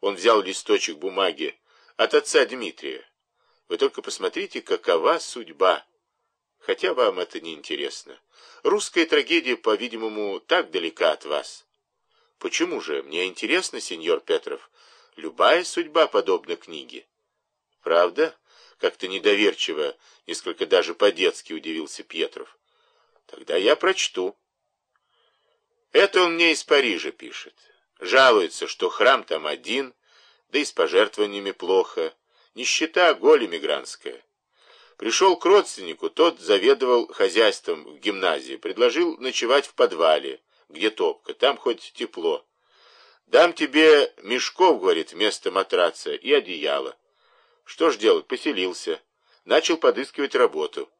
Он взял листочек бумаги от отца Дмитрия. Вы только посмотрите, какова судьба. Хотя вам это не интересно. Русская трагедия, по-видимому, так далека от вас. Почему же? Мне интересно, сеньор Петров. Любая судьба подобна книге. Правда? Как-то недоверчиво, несколько даже по-детски удивился Петров. Тогда я прочту. Это он мне из Парижа пишет. Жалуется, что храм там один, да и с пожертвованиями плохо. Нищета, голь эмигрантская. Пришел к родственнику, тот заведовал хозяйством в гимназии, предложил ночевать в подвале, где топка, там хоть тепло. Дам тебе мешков, говорит, вместо матраца и одеяла. Что ж делать, поселился. Начал подыскивать работу.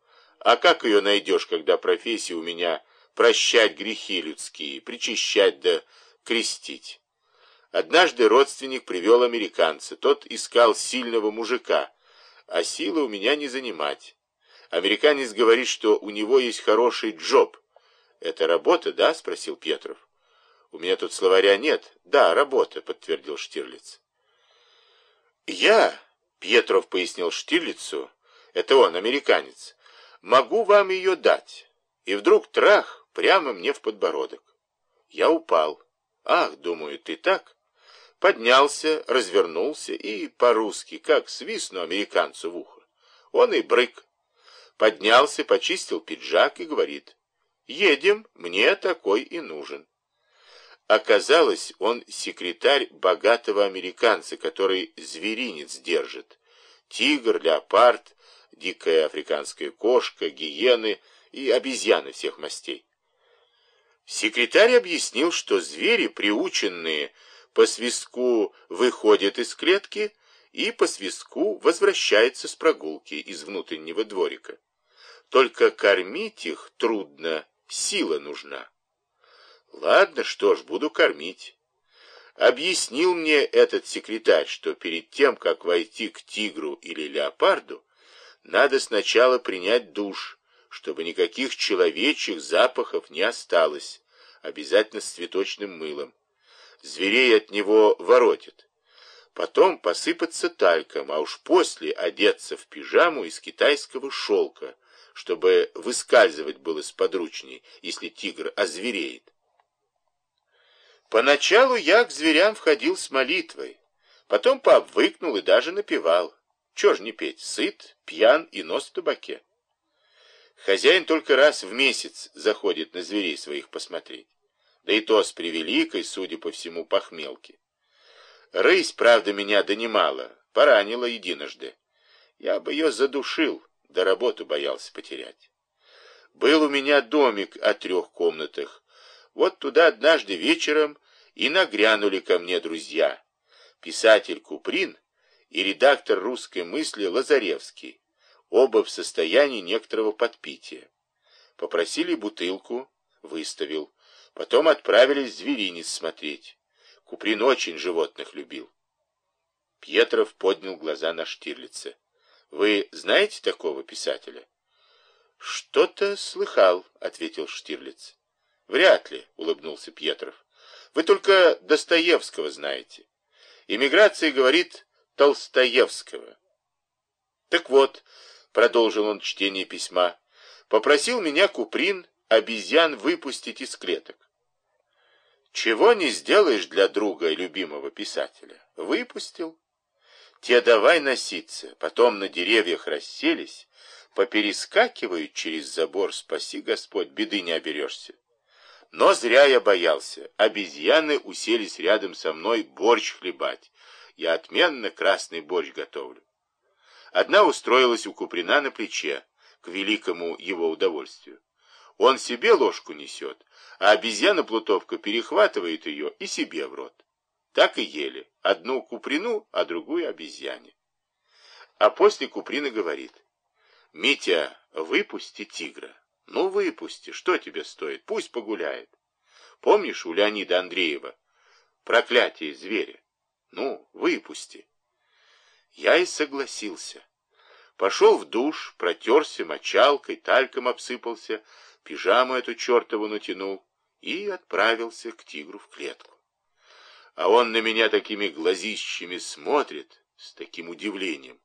А как ее найдешь, когда профессия у меня прощать грехи людские, причащать да крестить? Однажды родственник привел американца. Тот искал сильного мужика, а силы у меня не занимать. Американец говорит, что у него есть хороший джоб. «Это работа, да?» — спросил Петров. «У меня тут словаря нет». «Да, работа», — подтвердил Штирлиц. «Я», — Петров пояснил Штирлицу, — «это он, американец, могу вам ее дать». И вдруг трах прямо мне в подбородок. Я упал. «Ах, думаю, ты так?» поднялся, развернулся и по-русски, как свистну американцу в ухо. Он и брык. Поднялся, почистил пиджак и говорит, «Едем, мне такой и нужен». Оказалось, он секретарь богатого американца, который зверинец держит. Тигр, леопард, дикая африканская кошка, гиены и обезьяны всех мастей. Секретарь объяснил, что звери, приученные по свистку выходит из клетки и по свистку возвращается с прогулки из внутреннего дворика. Только кормить их трудно, сила нужна. Ладно, что ж, буду кормить. Объяснил мне этот секретарь, что перед тем, как войти к тигру или леопарду, надо сначала принять душ, чтобы никаких человечьих запахов не осталось, обязательно с цветочным мылом зверей от него воротит. Потом посыпаться тальком, а уж после одеться в пижаму из китайского шелка, чтобы выскальзывать было сподручней, если тигр озвереет. Поначалу я к зверям входил с молитвой, потом пообвыкнул и даже напевал. Чего ж не петь, сыт, пьян и нос в табаке. Хозяин только раз в месяц заходит на зверей своих посмотреть да и то с превеликой, судя по всему, похмелки. Рысь, правда, меня донимала, поранила единожды. Я бы ее задушил, да работу боялся потерять. Был у меня домик о трех комнатах. Вот туда однажды вечером и нагрянули ко мне друзья. Писатель Куприн и редактор русской мысли Лазаревский, оба в состоянии некоторого подпития. Попросили бутылку, выставил. Потом отправились зверинец смотреть. Куприн очень животных любил. Пьетров поднял глаза на Штирлица. «Вы знаете такого писателя?» «Что-то слыхал», — ответил Штирлиц. «Вряд ли», — улыбнулся Пьетров. «Вы только Достоевского знаете. Иммиграция говорит Толстоевского». «Так вот», — продолжил он чтение письма, — «попросил меня Куприн обезьян выпустить из клеток. Чего не сделаешь для друга и любимого писателя? Выпустил. Те давай носиться, потом на деревьях расселись, поперескакивают через забор, спаси Господь, беды не оберешься. Но зря я боялся. Обезьяны уселись рядом со мной борщ хлебать. Я отменно красный борщ готовлю. Одна устроилась у Куприна на плече, к великому его удовольствию. Он себе ложку несет, а обезьяна-плутовка перехватывает ее и себе в рот. Так и ели. Одну куприну, а другую обезьяне. А после куприна говорит, «Митя, выпусти тигра». «Ну, выпусти, что тебе стоит? Пусть погуляет». Помнишь у Леонида Андреева проклятие зверя? Ну, выпусти. Я и согласился. Пошел в душ, протерся мочалкой, тальком обсыпался, пижаму эту чертову натянул и отправился к тигру в клетку. А он на меня такими глазищами смотрит, с таким удивлением.